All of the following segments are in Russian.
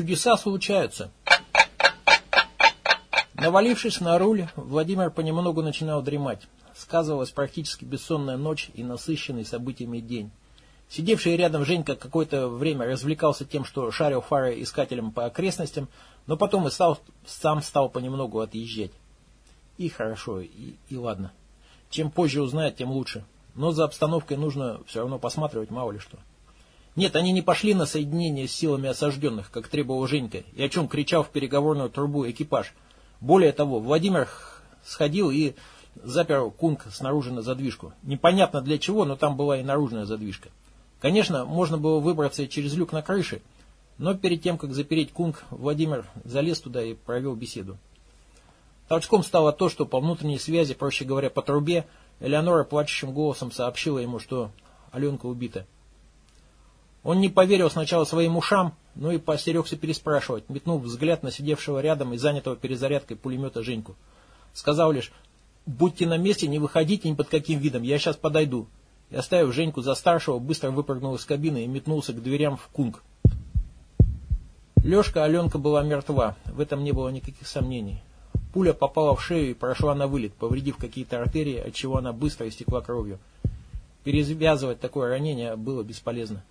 Чудеса случаются. Навалившись на руль, Владимир понемногу начинал дремать. Сказывалась практически бессонная ночь и насыщенный событиями день. Сидевший рядом Женька какое-то время развлекался тем, что шарил фары искателем по окрестностям, но потом и стал, сам стал понемногу отъезжать. И хорошо, и, и ладно. Чем позже узнает, тем лучше. Но за обстановкой нужно все равно посматривать, мало ли что. Нет, они не пошли на соединение с силами осажденных, как требовал Женька, и о чем кричал в переговорную трубу экипаж. Более того, Владимир сходил и запер Кунг снаружи на задвижку. Непонятно для чего, но там была и наружная задвижка. Конечно, можно было выбраться через люк на крыше, но перед тем, как запереть Кунг, Владимир залез туда и провел беседу. Толчком стало то, что по внутренней связи, проще говоря, по трубе, Элеонора плачущим голосом сообщила ему, что Аленка убита. Он не поверил сначала своим ушам, но и постерегся переспрашивать, метнув взгляд на сидевшего рядом и занятого перезарядкой пулемета Женьку. Сказал лишь, будьте на месте, не выходите ни под каким видом, я сейчас подойду и, оставив Женьку за старшего, быстро выпрыгнул из кабины и метнулся к дверям в кунг. Лешка Аленка была мертва, в этом не было никаких сомнений. Пуля попала в шею и прошла на вылет, повредив какие-то артерии, отчего она быстро истекла кровью. Перевязывать такое ранение было бесполезно.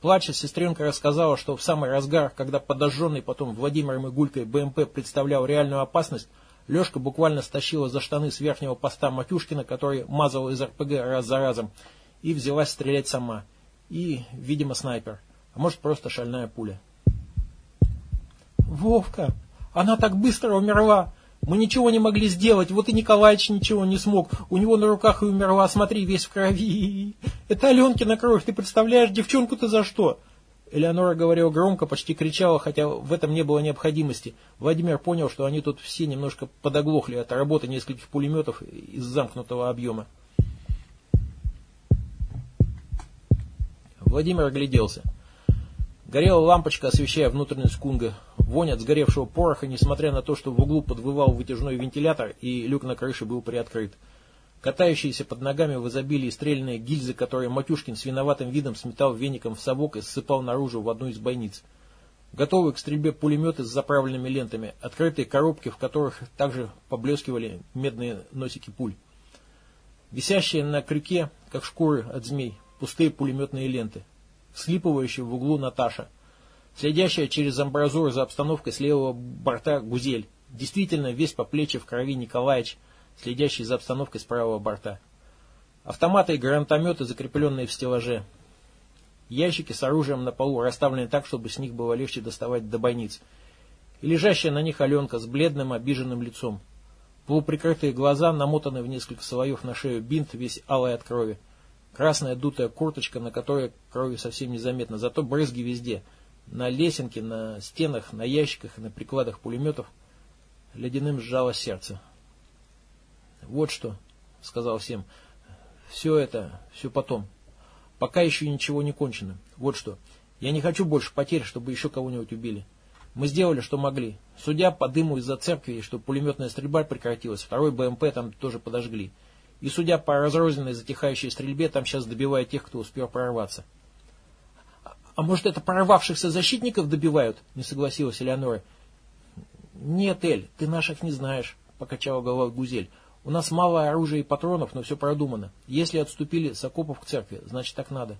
Плача, сестренка рассказала, что в самый разгар, когда подожженный потом Владимиром и Гулькой БМП представлял реальную опасность, Лешка буквально стащила за штаны с верхнего поста Матюшкина, который мазал из РПГ раз за разом, и взялась стрелять сама. И, видимо, снайпер. А может, просто шальная пуля. «Вовка, она так быстро умерла! Мы ничего не могли сделать, вот и Николаевич ничего не смог. У него на руках и умерла, смотри, весь в крови. Это Аленкина кровь, ты представляешь, девчонку-то за что?» Элеонора говорила громко, почти кричала, хотя в этом не было необходимости. Владимир понял, что они тут все немножко подоглохли от работы нескольких пулеметов из замкнутого объема. Владимир огляделся. Горела лампочка, освещая внутренность кунга. Вонь от сгоревшего пороха, несмотря на то, что в углу подвывал вытяжной вентилятор и люк на крыше был приоткрыт. Катающиеся под ногами в изобилии стрельные гильзы, которые Матюшкин с виноватым видом сметал веником в совок и ссыпал наружу в одну из бойниц. Готовые к стрельбе пулеметы с заправленными лентами, открытые коробки, в которых также поблескивали медные носики пуль. Висящие на крюке, как шкуры от змей, пустые пулеметные ленты. Слипывающая в углу Наташа. Следящая через амбразуру за обстановкой с левого борта Гузель. Действительно, весь по плечи в крови Николаевич – следящий за обстановкой с правого борта. Автоматы и гранатометы, закрепленные в стеллаже. Ящики с оружием на полу расставлены так, чтобы с них было легче доставать до бойниц. И лежащая на них Аленка с бледным, обиженным лицом. Полуприкрытые глаза, намотанные в несколько слоев на шею бинт, весь алый от крови. Красная дутая курточка, на которой крови совсем незаметно, зато брызги везде. На лесенке, на стенах, на ящиках и на прикладах пулеметов. Ледяным сжало сердце. Вот что, сказал всем, все это, все потом. Пока еще ничего не кончено. Вот что. Я не хочу больше потерь, чтобы еще кого-нибудь убили. Мы сделали, что могли. Судя по дыму из-за церкви, что пулеметная стрельба прекратилась, второй БМП там тоже подожгли. И судя по разрозненной затихающей стрельбе, там сейчас добивают тех, кто успел прорваться. «А может, это прорвавшихся защитников добивают?» — не согласилась Элеонора. «Нет, Эль, ты наших не знаешь», — покачала головой Гузель. У нас мало оружия и патронов, но все продумано. Если отступили с окопов к церкви, значит так надо.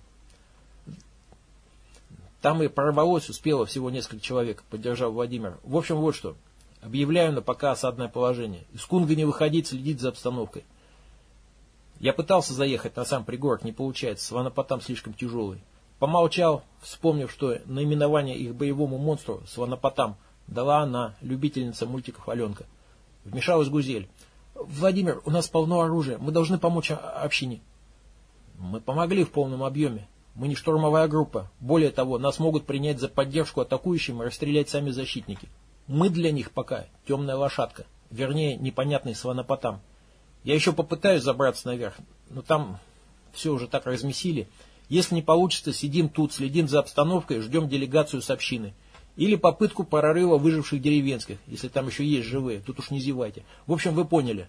Там и прорвалось успело всего несколько человек, поддержал Владимир. В общем, вот что. Объявляю на пока осадное положение. Из Кунга не выходить, следить за обстановкой. Я пытался заехать на сам пригорок, не получается, сванопотам слишком тяжелый. Помолчал, вспомнив, что наименование их боевому монстру, сванопотам, дала она, любительница мультиков Аленка. Вмешалась Гузель. Владимир, у нас полно оружия. Мы должны помочь общине. Мы помогли в полном объеме. Мы не штурмовая группа. Более того, нас могут принять за поддержку атакующим и расстрелять сами защитники. Мы для них пока темная лошадка. Вернее, непонятный сванопотам. Я еще попытаюсь забраться наверх, но там все уже так размесили. Если не получится, сидим тут, следим за обстановкой, ждем делегацию с общины. Или попытку прорыва выживших деревенских, если там еще есть живые, тут уж не зевайте. В общем, вы поняли.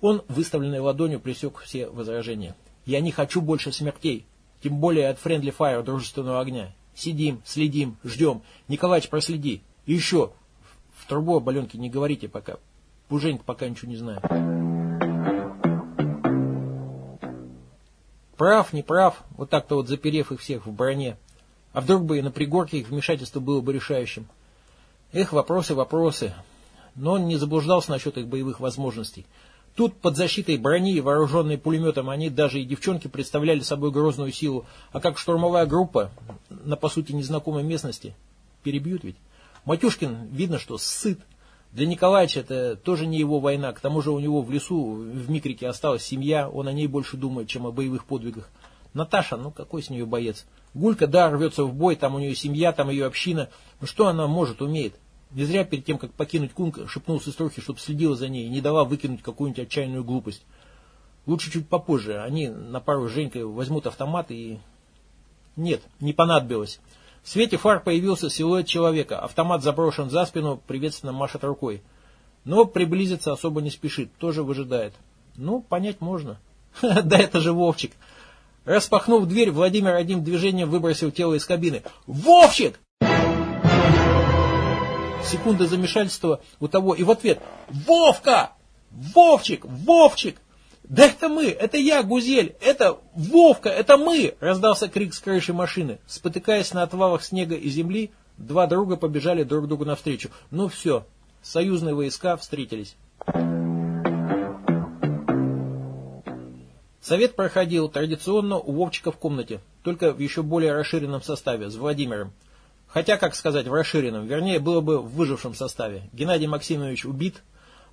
Он, выставленной ладонью, пресек все возражения. Я не хочу больше смертей, тем более от Friendly Fire, дружественного огня. Сидим, следим, ждем. Николаевич, проследи. И еще. В трубу Аленке не говорите пока. Пуженька пока ничего не знает. Прав, не прав, вот так-то вот заперев их всех в броне. А вдруг бы и на пригорке их вмешательство было бы решающим. Эх, вопросы, вопросы. Но он не заблуждался насчет их боевых возможностей. Тут под защитой брони и вооруженные пулеметом они даже и девчонки представляли собой грозную силу, а как штурмовая группа на по сути незнакомой местности перебьют ведь. Матюшкин видно, что сыт. Для Николаевича это тоже не его война. К тому же у него в лесу, в Микрике осталась семья, он о ней больше думает, чем о боевых подвигах. Наташа, ну какой с нее боец? Гулька, да, рвется в бой, там у нее семья, там ее община. Ну что она может, умеет? Не зря перед тем, как покинуть Кунг, шепнул сеструхе, чтобы следила за ней и не дала выкинуть какую-нибудь отчаянную глупость. Лучше чуть попозже. Они на пару с Женькой возьмут автомат и... Нет, не понадобилось. В свете фар появился силуэт человека. Автомат заброшен за спину, приветственно машет рукой. Но приблизиться особо не спешит, тоже выжидает. Ну, понять можно. Да это же Вовчик. Распахнув дверь, Владимир одним движением выбросил тело из кабины. «Вовчик!» Секунда замешательства у того, и в ответ «Вовка! Вовчик! Вовчик!» «Да это мы! Это я, Гузель! Это Вовка! Это мы!» Раздался крик с крыши машины. Спотыкаясь на отвалах снега и земли, два друга побежали друг другу навстречу. Ну все, союзные войска встретились. Совет проходил традиционно у Вовчика в комнате, только в еще более расширенном составе, с Владимиром. Хотя, как сказать, в расширенном, вернее, было бы в выжившем составе. Геннадий Максимович убит,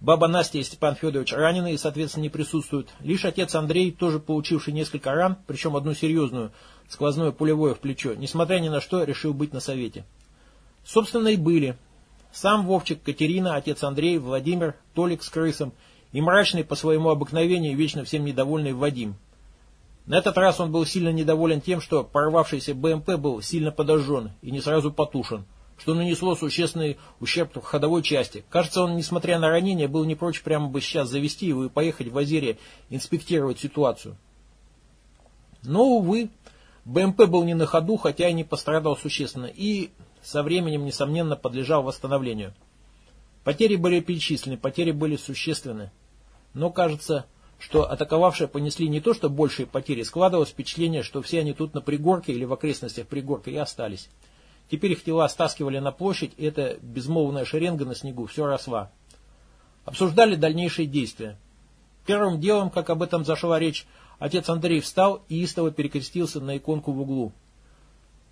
Баба Настя и Степан Федорович ранены и, соответственно, не присутствуют. Лишь отец Андрей, тоже получивший несколько ран, причем одну серьезную, сквозное пулевое в плечо, несмотря ни на что, решил быть на совете. Собственно, и были. Сам Вовчик, Катерина, отец Андрей, Владимир, Толик с крысом и мрачный по своему обыкновению вечно всем недовольный Вадим. На этот раз он был сильно недоволен тем, что порвавшийся БМП был сильно подожжен и не сразу потушен что нанесло существенный ущерб в ходовой части. Кажется, он, несмотря на ранение, был не прочь прямо бы сейчас завести его и поехать в Азере инспектировать ситуацию. Но, увы, БМП был не на ходу, хотя и не пострадал существенно, и со временем, несомненно, подлежал восстановлению. Потери были перечислены, потери были существенны. Но кажется, что атаковавшие понесли не то, что большие потери, складывалось впечатление, что все они тут на пригорке или в окрестностях пригорка и остались. Теперь их тела стаскивали на площадь, и эта безмолвная шеренга на снегу все росла. Обсуждали дальнейшие действия. Первым делом, как об этом зашла речь, отец Андрей встал и истово перекрестился на иконку в углу.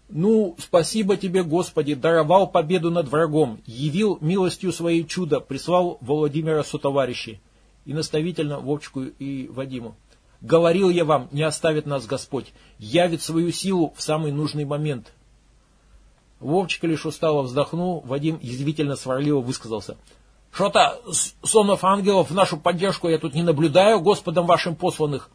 «Ну, спасибо тебе, Господи, даровал победу над врагом, явил милостью своей чудо, прислал Владимира сотоварищи». И наставительно Вовчику и Вадиму. «Говорил я вам, не оставит нас Господь, явит свою силу в самый нужный момент. Вовчик лишь устало вздохнул, Вадим язвительно сварливо высказался. «Что-то сонов ангелов в нашу поддержку я тут не наблюдаю, Господом вашим посланных.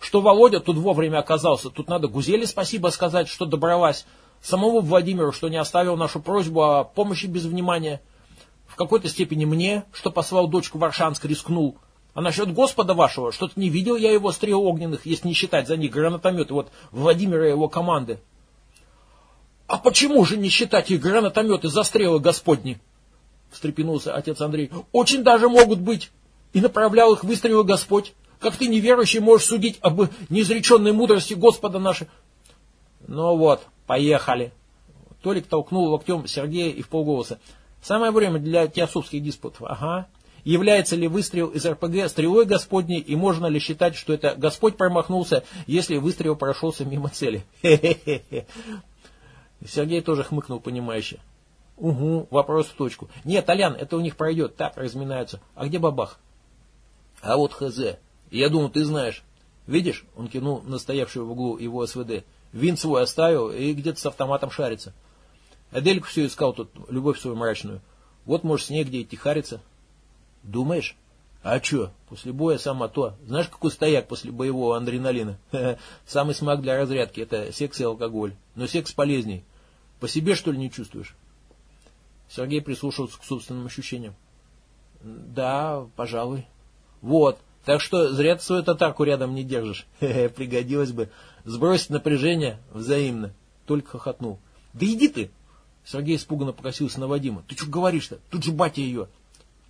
Что Володя тут вовремя оказался, тут надо Гузели спасибо сказать, что добралась, самому Владимиру, что не оставил нашу просьбу о помощи без внимания, в какой-то степени мне, что послал дочку в Аршанск, рискнул. А насчет Господа вашего, что-то не видел я его стрел огненных, если не считать за них гранатометы, вот Владимира и его команды. А почему же не считать их гранатометы за стрелы Господни? Встрепенулся отец Андрей. Очень даже могут быть. И направлял их выстрелы Господь. Как ты, неверующий, можешь судить об неизреченной мудрости Господа нашей? Ну вот, поехали. Толик толкнул локтем Сергея и в полголоса. Самое время для теософских диспутов. Ага. Является ли выстрел из РПГ стрелой Господней и можно ли считать, что это Господь промахнулся, если выстрел прошелся мимо цели? Хе-хе-хе. Сергей тоже хмыкнул понимающе. Угу, вопрос в точку. Нет, Толян, это у них пройдет, так разминаются. А где бабах? А вот хз. Я думаю, ты знаешь. Видишь, он кинул на стоявшую в углу его СВД. Винт свой оставил и где-то с автоматом шарится. Адельку все искал тут, любовь свою мрачную. Вот, может, с ней где и тихарится. Думаешь? А что, после боя сама то. Знаешь, какой стояк после боевого адреналина? Самый смак для разрядки – это секс и алкоголь. Но секс полезней. По себе, что ли, не чувствуешь? Сергей прислушался к собственным ощущениям. Да, пожалуй. Вот. Так что зря ты свою татарку рядом не держишь. Пригодилось бы. Сбросить напряжение взаимно. Только хохотнул. Да иди ты! Сергей испуганно покосился на Вадима. Ты что говоришь-то? Тут же батя ее.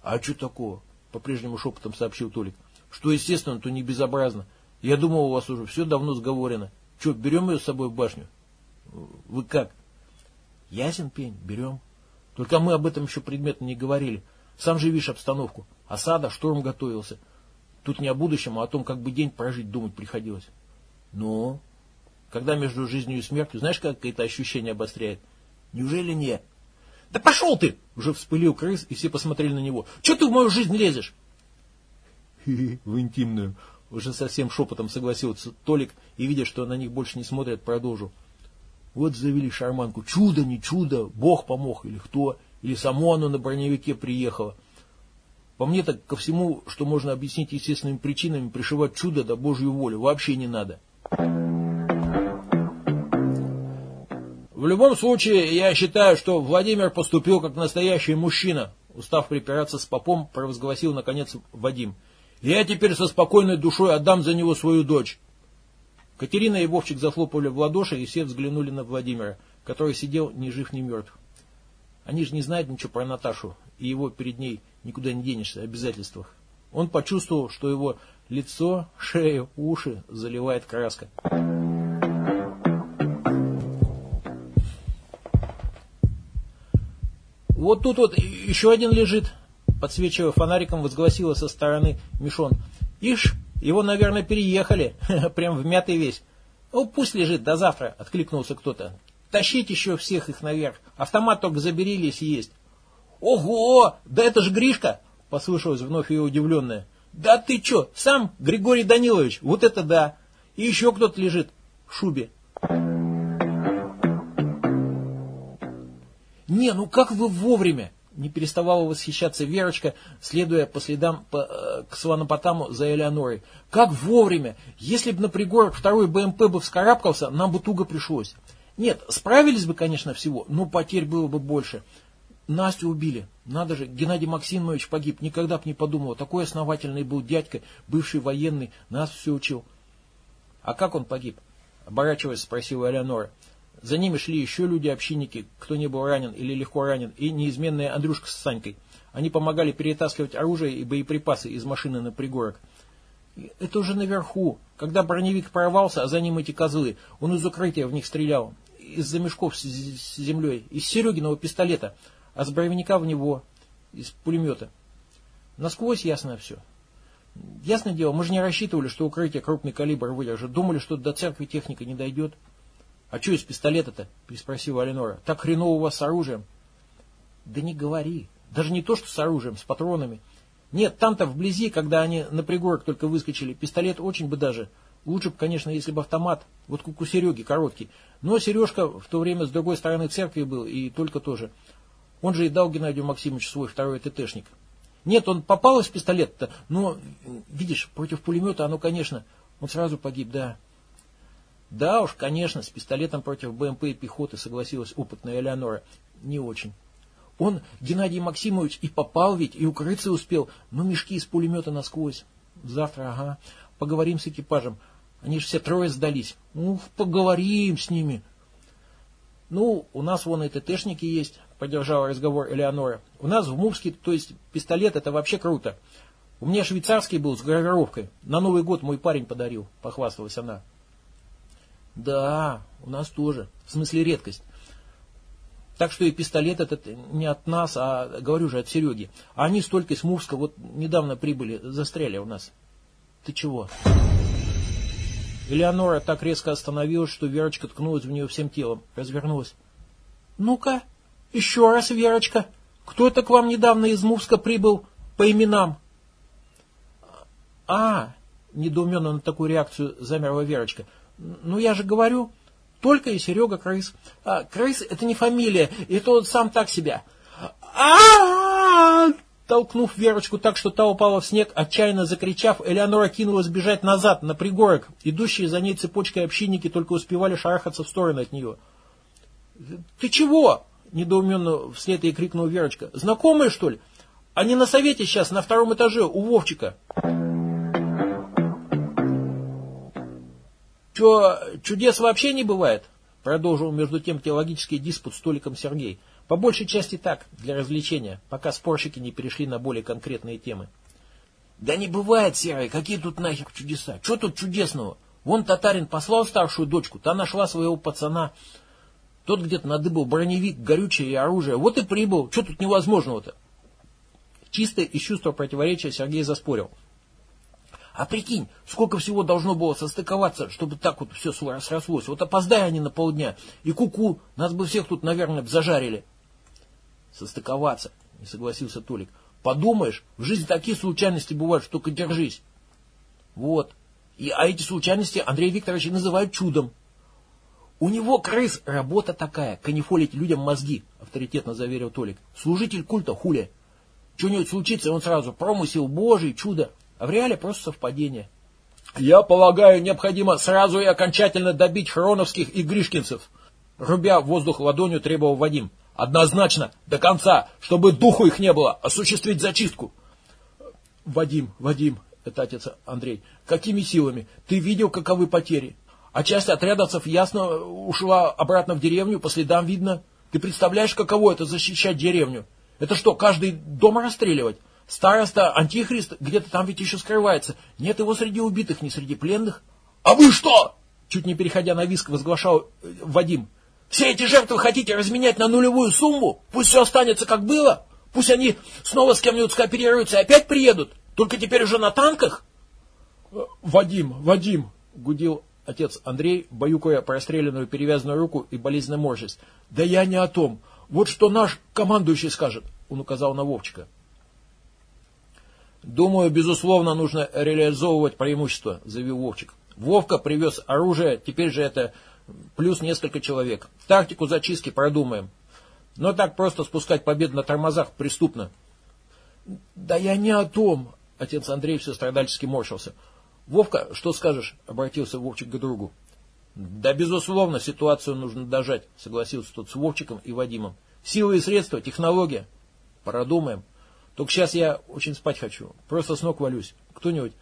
А что такого? По-прежнему шепотом сообщил Толик. Что естественно, то не безобразно. Я думал, у вас уже все давно сговорено. Че, берем ее с собой в башню? Вы как? Ясен пень, берем. Только мы об этом еще предметно не говорили. Сам же видишь обстановку. Осада, шторм готовился. Тут не о будущем, а о том, как бы день прожить, думать приходилось. Ну, когда между жизнью и смертью, знаешь, как это ощущение обостряет? Неужели не? Да пошел ты! Уже вспылил крыс, и все посмотрели на него. Че ты в мою жизнь лезешь? в интимную. Уже совсем шепотом согласился Толик, и, видя, что на них больше не смотрят, продолжил. Вот завели шарманку. Чудо, не чудо, Бог помог или кто, или само оно на броневике приехало. По мне так ко всему, что можно объяснить естественными причинами, пришивать чудо да Божью волю вообще не надо. В любом случае, я считаю, что Владимир поступил как настоящий мужчина, устав припираться с попом, провозгласил наконец Вадим. Я теперь со спокойной душой отдам за него свою дочь. Катерина и Вовчик захлопали в ладоши, и все взглянули на Владимира, который сидел ни жив, ни мертв. Они же не знают ничего про Наташу, и его перед ней никуда не денешься, обязательствах. Он почувствовал, что его лицо, шею, уши заливает краска. Вот тут вот еще один лежит, подсвечивая фонариком, возгласила со стороны Мишон. Ишь, его, наверное, переехали, прям вмятый весь. Ну, пусть лежит до завтра, откликнулся кто-то. Тащить еще всех их наверх. Автомат только забери, если есть. Ого, да это же Гришка, послышалось вновь ее удивленное. Да ты че, сам Григорий Данилович, вот это да. И еще кто-то лежит в шубе. Не, ну как вы вовремя? Не переставала восхищаться Верочка, следуя по следам по, э, к Сванопотаму за Элеонорой. Как вовремя! Если бы на пригорок второй БМП бы вскарабкался, нам бы туго пришлось. Нет, справились бы, конечно, всего, но потерь было бы больше. Настю убили. Надо же, Геннадий Максимович погиб. Никогда бы не подумал. Такой основательный был дядька, бывший военный, нас все учил. А как он погиб? Оборачиваясь, спросила Элеонора. За ними шли еще люди-общинники, кто не был ранен или легко ранен, и неизменная Андрюшка с Санькой. Они помогали перетаскивать оружие и боеприпасы из машины на пригорок. Это уже наверху. Когда броневик порвался, а за ним эти козлы, он из укрытия в них стрелял. Из-за мешков с землей, из Серегиного пистолета, а с броневика в него, из пулемета. Насквозь ясно все. Ясное дело, мы же не рассчитывали, что укрытие крупный калибр выдержит. Думали, что до церкви техника не дойдет. «А что из пистолета-то?» – переспросила Аленора. «Так хреново у вас с оружием». «Да не говори. Даже не то, что с оружием, с патронами. Нет, там-то вблизи, когда они на пригорок только выскочили, пистолет очень бы даже. Лучше бы, конечно, если бы автомат, вот как у Сереги, короткий. Но Сережка в то время с другой стороны церкви был, и только тоже. Он же и дал Геннадию Максимовичу свой второй ТТшник. Нет, он попал из пистолета-то, но, видишь, против пулемета оно, конечно, он сразу погиб, да. Да уж, конечно, с пистолетом против БМП и пехоты согласилась опытная Элеонора. Не очень. Он, Геннадий Максимович, и попал ведь, и укрыться успел, но мешки из пулемета насквозь. Завтра, ага, поговорим с экипажем. Они же все трое сдались. Ух, поговорим с ними. Ну, у нас вон и ТТшники есть, поддержала разговор Элеонора. У нас в Мувске, то есть пистолет, это вообще круто. У меня швейцарский был с гравировкой. На Новый год мой парень подарил, похвасталась она. Да, у нас тоже. В смысле редкость. Так что и пистолет этот не от нас, а, говорю же, от Сереги. А они столько из Мувска вот недавно прибыли, застряли у нас. Ты чего? Элеонора так резко остановилась, что Верочка ткнулась в нее всем телом. Развернулась. Ну-ка, еще раз, Верочка. Кто это к вам недавно из Мувска прибыл по именам? А, недоуменно на такую реакцию замерла Верочка. Ну, я же говорю, только и Серега Крыс. А, Крыс это не фамилия, это он сам так себя. а Толкнув Верочку так, что та упала в снег, отчаянно закричав, Элеонора кинулась бежать назад, на пригорок. Идущие за ней цепочкой общинники только успевали шарахаться в сторону от нее. «Ты чего?» – недоуменно вслед ей крикнула Верочка. «Знакомые, что ли? Они на совете сейчас, на втором этаже, у Вовчика». Что, чудес вообще не бывает? продолжил между тем теологический диспут с Толиком Сергей. По большей части так, для развлечения, пока спорщики не перешли на более конкретные темы. Да не бывает, Серый, какие тут нахер чудеса? Что тут чудесного? Вон татарин послал старшую дочку, та нашла своего пацана. Тот где-то надыбал броневик, горючее и оружие. Вот и прибыл. Что тут невозможного-то? Чисто из чувства противоречия Сергей заспорил. А прикинь, сколько всего должно было состыковаться, чтобы так вот все срослось. Вот опоздай они на полдня. И куку, -ку, нас бы всех тут, наверное, зажарили. Состыковаться, не согласился Толик. Подумаешь, в жизни такие случайности бывают, что только держись. Вот. И, а эти случайности Андрей Викторович называют чудом. У него, крыс, работа такая, канифолить людям мозги, авторитетно заверил Толик. Служитель культа хуля. Что-нибудь случится, он сразу промысел божий, чудо. А в реале просто совпадение. Я полагаю, необходимо сразу и окончательно добить хроновских и гришкинцев. Рубя воздух ладонью требовал Вадим. Однозначно, до конца, чтобы духу их не было, осуществить зачистку. Вадим, Вадим, это отец Андрей, какими силами? Ты видел, каковы потери? А часть отрядовцев ясно ушла обратно в деревню, по следам видно. Ты представляешь, каково это защищать деревню? Это что, каждый дом расстреливать? Староста, антихрист, где-то там ведь еще скрывается. Нет его среди убитых, ни среди пленных. А вы что? Чуть не переходя на виск, возглашал э, Вадим. Все эти жертвы хотите разменять на нулевую сумму? Пусть все останется как было? Пусть они снова с кем-нибудь скооперируются и опять приедут? Только теперь уже на танках? Э, Вадим, Вадим, гудел отец Андрей, баюкая простреленную перевязанную руку и болезненно морщись. Да я не о том. Вот что наш командующий скажет, он указал на Вовчика. «Думаю, безусловно, нужно реализовывать преимущество», — заявил Вовчик. «Вовка привез оружие, теперь же это плюс несколько человек. Тактику зачистки продумаем. Но так просто спускать победу на тормозах преступно». «Да я не о том», — отец Андрей все страдальчески морщился. «Вовка, что скажешь?» — обратился Вовчик к другу. «Да, безусловно, ситуацию нужно дожать», — согласился тот с Вовчиком и Вадимом. «Силы и средства, технология. Продумаем». Только сейчас я очень спать хочу. Просто с ног валюсь. Кто-нибудь,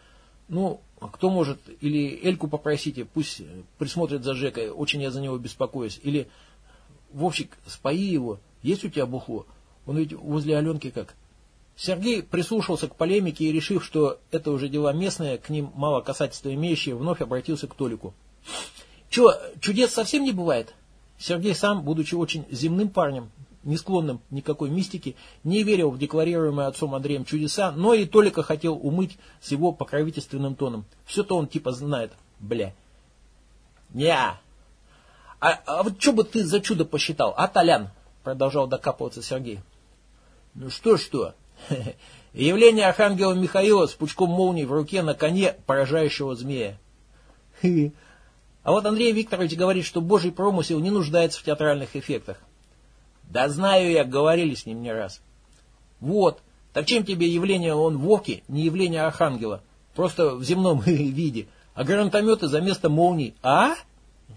ну, кто может, или Эльку попросите, пусть присмотрит за Жекой, очень я за него беспокоюсь. Или, Вовчик, спои его, есть у тебя бухло? Он ведь возле Аленки как. Сергей прислушался к полемике и, решив, что это уже дела местные, к ним мало касательства имеющие, вновь обратился к Толику. Че, чудес совсем не бывает? Сергей сам, будучи очень земным парнем, не склонным никакой мистике, не верил в декларируемые отцом Андреем чудеса, но и только хотел умыть с его покровительственным тоном. Все-то он типа знает, бля. Неа. А, а вот что бы ты за чудо посчитал, а, Толян? Продолжал докапываться Сергей. Ну что-что? Явление архангела Михаила с пучком молнии в руке на коне поражающего змея. А вот Андрей Викторович говорит, что божий промысел не нуждается в театральных эффектах. Да знаю я, говорили с ним не раз. Вот, так чем тебе явление он Вовки, не явление Архангела? Просто в земном виде. А гранатометы за место молний. А?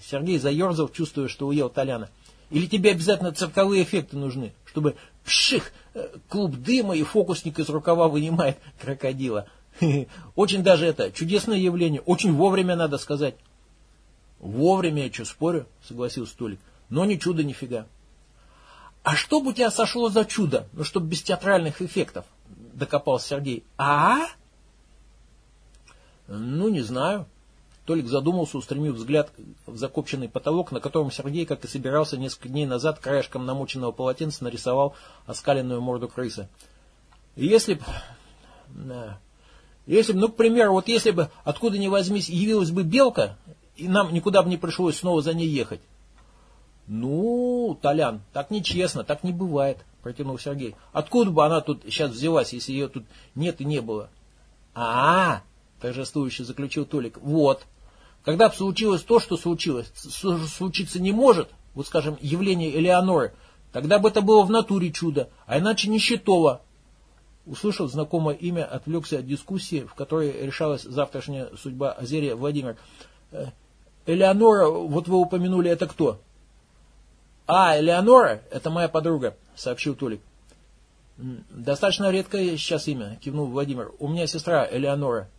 Сергей заерзал, чувствуя, что уел Толяна. Или тебе обязательно цирковые эффекты нужны, чтобы пших, э, клуб дыма и фокусник из рукава вынимает крокодила. Очень даже это чудесное явление, очень вовремя надо сказать. Вовремя, я что, спорю, согласился Толик. Но не чудо нифига. А что бы у тебя сошло за чудо? Ну, чтобы без театральных эффектов, докопался Сергей. А? Ну, не знаю. Толик задумался, устремив взгляд в закопченный потолок, на котором Сергей, как и собирался несколько дней назад, краешком намоченного полотенца нарисовал оскаленную морду крысы. Если б... Если бы, ну, к примеру, вот если бы, откуда ни возьмись, явилась бы белка, и нам никуда бы не пришлось снова за ней ехать, ну, Толян, так нечестно, так не бывает, протянул Сергей. Откуда бы она тут сейчас взялась, если ее тут нет и не было? А, -а, -а торжествующе заключил Толик. Вот. Когда бы случилось то, что случилось, случиться не может, вот скажем, явление Элеоноры, тогда бы это было в натуре чудо, а иначе нищетово. Услышав знакомое имя, отвлекся от дискуссии, в которой решалась завтрашняя судьба Азерия Владимир. «Э, Элеонора, вот вы упомянули, это кто? «А, Элеонора, это моя подруга», — сообщил Толик. «Достаточно редкое сейчас имя», — кивнул Владимир. «У меня сестра Элеонора».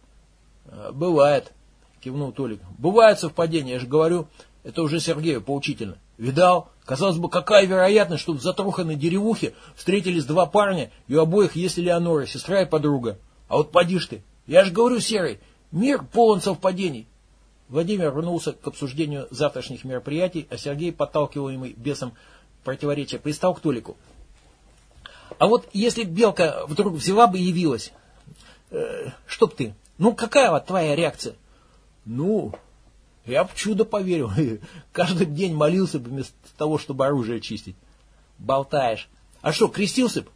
«Бывает», — кивнул Толик. «Бывают совпадения, я же говорю. Это уже Сергею поучительно. Видал? Казалось бы, какая вероятность, что в затруханной деревухе встретились два парня, и у обоих есть Леонора, сестра и подруга. А вот поди ж ты. Я же говорю, Серый, мир полон совпадений. Владимир вернулся к обсуждению завтрашних мероприятий, а Сергей, подталкиваемый бесом противоречия, пристал к Толику. А вот если Белка вдруг взяла бы и явилась, э, что б ты? Ну, какая вот твоя реакция? Ну, я в чудо поверил. Каждый день молился бы вместо того, чтобы оружие чистить. Болтаешь. А что, крестился бы?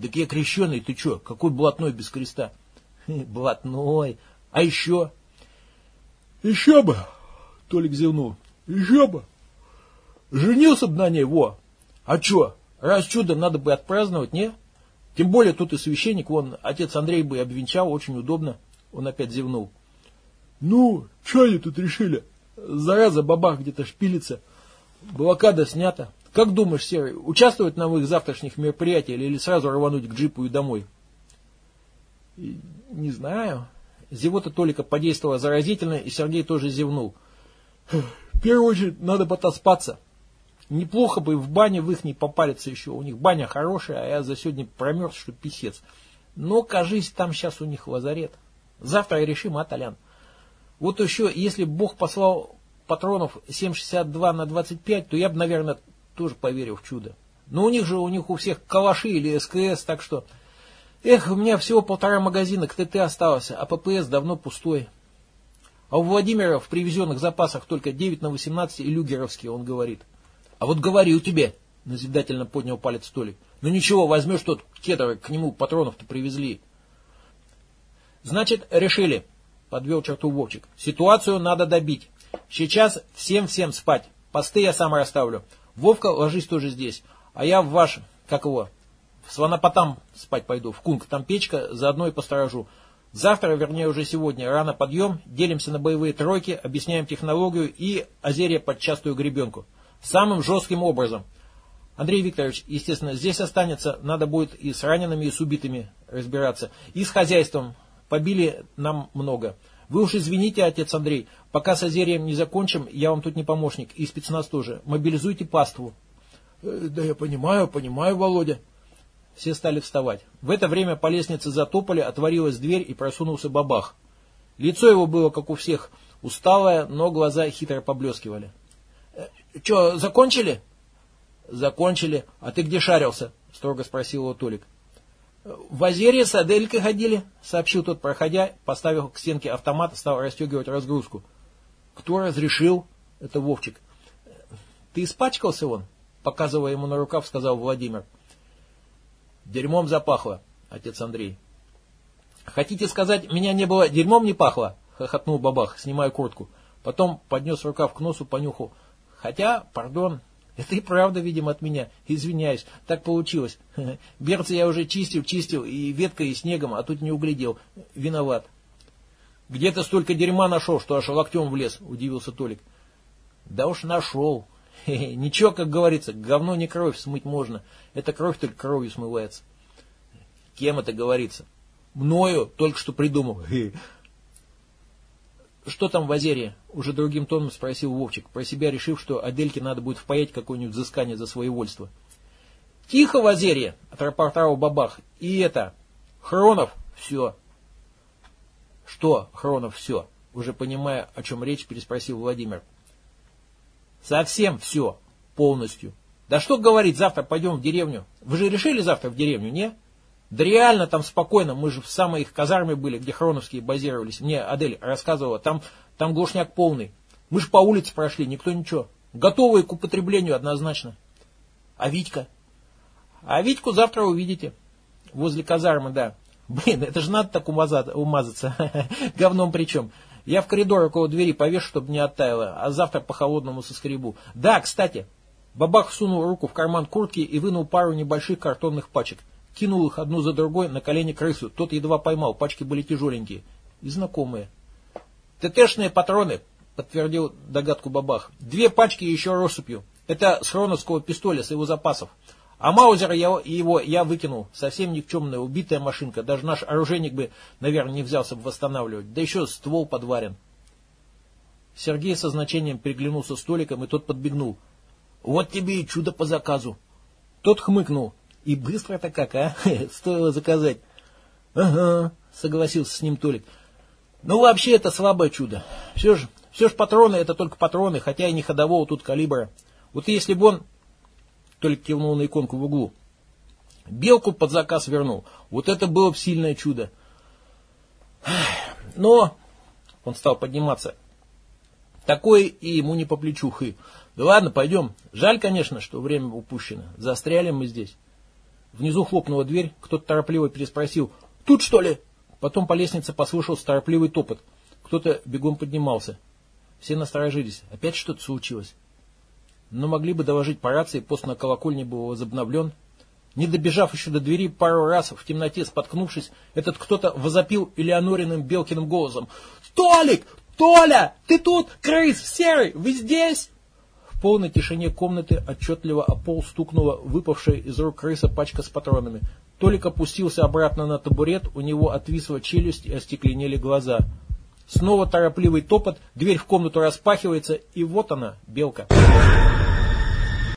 Так я крещеный, ты что, какой блатной без креста? Блатной. А еще? Еще бы, Толик зевнул. Еще бы. Женился бы на ней, во. А что, раз чудо надо бы отпраздновать, не? Тем более тут и священник, вон, отец Андрей бы обвенчал, очень удобно. Он опять зевнул. Ну, что они тут решили? Зараза, бабах где-то шпилится. Блокада снята. Как думаешь, Серый, участвовать на их завтрашних мероприятиях или сразу рвануть к джипу и домой? Не знаю. Зевота Толика подействовала заразительно, и Сергей тоже зевнул. В первую очередь надо потоспаться. Неплохо бы в бане в их не попариться еще. У них баня хорошая, а я за сегодня промерз, что писец. Но, кажись, там сейчас у них лазарет. Завтра решим, а, Толян? Вот еще, если Бог послал патронов 7,62 на 25, то я бы, наверное, тоже поверил в чудо. Но у них же, у них у всех калаши или СКС, так что... Эх, у меня всего полтора магазина к ТТ осталось, а ППС давно пустой. А у Владимира в привезенных запасах только 9 на 18 и люгеровские, он говорит. А вот говорил тебе, назидательно поднял палец столик. Ну ничего, возьмешь тот кедр, к нему патронов-то привезли. Значит, решили, подвел черту Вовчик. Ситуацию надо добить. Сейчас всем-всем спать. Посты я сам расставлю. Вовка, ложись тоже здесь. А я в ваш, как его, в Сванопотам спать пойду. В Кунг, там печка, заодно и посторожу. Завтра, вернее уже сегодня, рано подъем, делимся на боевые тройки, объясняем технологию и озерье под частую гребенку. Самым жестким образом. Андрей Викторович, естественно, здесь останется, надо будет и с ранеными, и с убитыми разбираться. И с хозяйством. Побили нам много. Вы уж извините, отец Андрей, пока с озерьем не закончим, я вам тут не помощник, и спецназ тоже. Мобилизуйте паству. Э, да я понимаю, понимаю, Володя. Все стали вставать. В это время по лестнице затопали, отворилась дверь и просунулся бабах. Лицо его было, как у всех, усталое, но глаза хитро поблескивали. «Э, «Че, закончили?» «Закончили. А ты где шарился?» — строго спросил его Толик. «В озере с Аделькой ходили», — сообщил тот, проходя, поставил к стенке автомат, стал расстегивать разгрузку. «Кто разрешил?» — это Вовчик. «Ты испачкался он?» — показывая ему на рукав, сказал Владимир. «Дерьмом запахло, отец Андрей». «Хотите сказать, меня не было, дерьмом не пахло?» — хохотнул бабах, снимая куртку. Потом поднес рукав к носу, понюхал. «Хотя, пардон, это и правда, видимо, от меня. Извиняюсь, так получилось. Берцы я уже чистил, чистил, и веткой, и снегом, а тут не углядел. Виноват. Где ты столько дерьма нашел, что аж локтем влез, удивился Толик. Да уж нашел. Ничего, как говорится, говно не кровь, смыть можно. Это кровь только кровью смывается. Кем это говорится? Мною только что придумал. «Что там в Азере?» — уже другим тоном спросил Вовчик, про себя решив, что Адельке надо будет впаять какое-нибудь взыскание за своевольство. «Тихо в Азере!» — отрапортовал Бабах. «И это... Хронов, все!» «Что, Хронов, все?» — уже понимая, о чем речь, переспросил Владимир. «Совсем все. Полностью. Да что говорить, завтра пойдем в деревню. Вы же решили завтра в деревню, не?» Да реально там спокойно, мы же в самой их казарме были, где хроновские базировались. Мне Адель рассказывала, там, там глушняк полный. Мы же по улице прошли, никто ничего. Готовые к употреблению однозначно. А Витька? А Витьку завтра увидите. Возле казармы, да. Блин, это же надо так умазаться, умазаться. Говном причем. Я в коридор около двери повешу, чтобы не оттаяло, а завтра по холодному соскребу. Да, кстати. Бабах сунул руку в карман куртки и вынул пару небольших картонных пачек кинул их одну за другой на колени крысу. Тот едва поймал, пачки были тяжеленькие и знакомые. ТТшные патроны, подтвердил догадку Бабах. Две пачки еще россыпью. Это с хроновского пистоля, с его запасов. А Маузера я, его я выкинул. Совсем никчемная, убитая машинка. Даже наш оружейник бы, наверное, не взялся бы восстанавливать. Да еще ствол подварен. Сергей со значением переглянулся с Толиком, и тот подбегнул. «Вот тебе и чудо по заказу!» Тот хмыкнул. «И быстро-то как, а? Стоило заказать!» «Ага», — согласился с ним Толик. «Ну, вообще, это слабое чудо. Все же, все же патроны — это только патроны, хотя и не ходового тут калибра. Вот если бы он...» Толик кивнул на иконку в углу. «Белку под заказ вернул. Вот это было бы сильное чудо. Но...» Он стал подниматься. Такое и ему не по плечу хы. Да ладно, пойдем. Жаль, конечно, что время упущено. Застряли мы здесь. Внизу хлопнула дверь, кто-то торопливо переспросил. Тут что ли? Потом по лестнице послышался торопливый топот. Кто-то бегом поднимался. Все насторожились. Опять что-то случилось. Но могли бы доложить по рации, пост на колокольне был возобновлен. Не добежав еще до двери, пару раз в темноте споткнувшись, этот кто-то возопил Элеонориным Белкиным голосом. «Толик! «Толя, ты тут? Крыс, серый, вы здесь?» В полной тишине комнаты отчетливо о пол стукнула выпавшая из рук крыса пачка с патронами. Толик опустился обратно на табурет, у него отвисла челюсть и остекленели глаза. Снова торопливый топот, дверь в комнату распахивается, и вот она, белка.